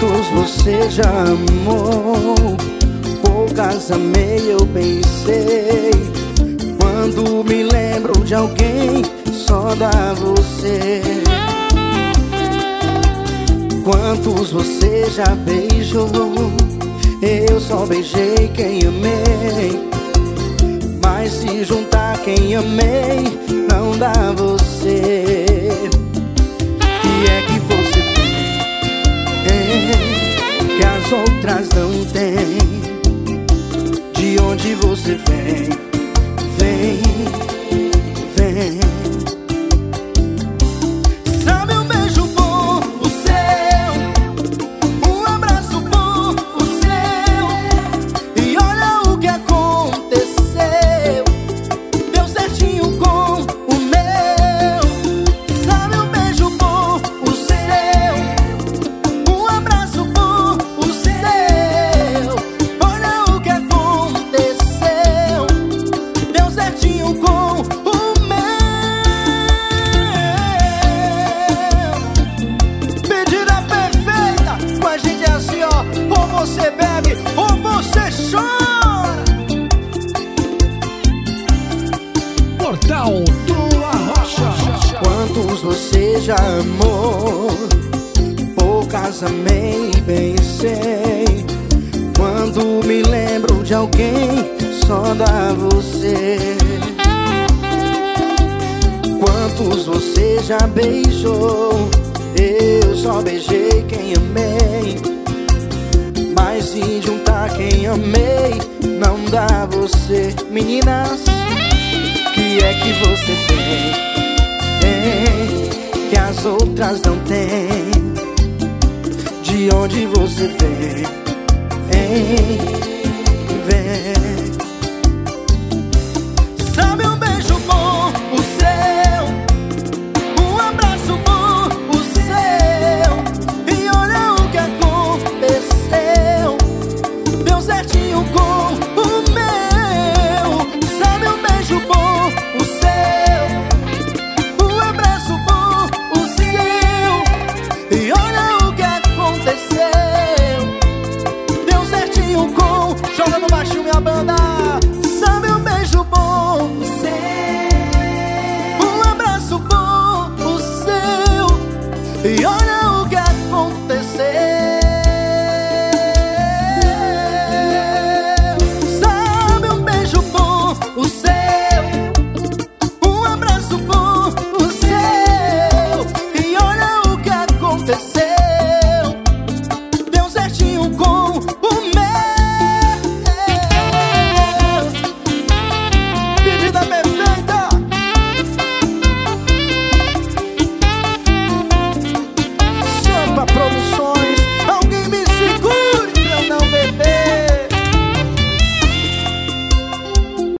Quantos você já amou? Poucas amei, eu pensei. Quando me lembro de alguém, só dá você. Quantos você já beijou? Eu só beijei quem amei. Mas se juntar quem amei, não dá você. Outras não têm. De onde você? Vem, vem. Você bebe ou você chora. Portal do Arrocha. Quantos você já amou? Poucas amei bem sei. Quando me lembro de alguém, só dá você. Quantos você já beijou? Eu só beijei quem amei. Se juntar quem amei. Não dá você Meninas. Que é que você tem Tem? Que as outras não têm. De onde você vem? Vem Vem You're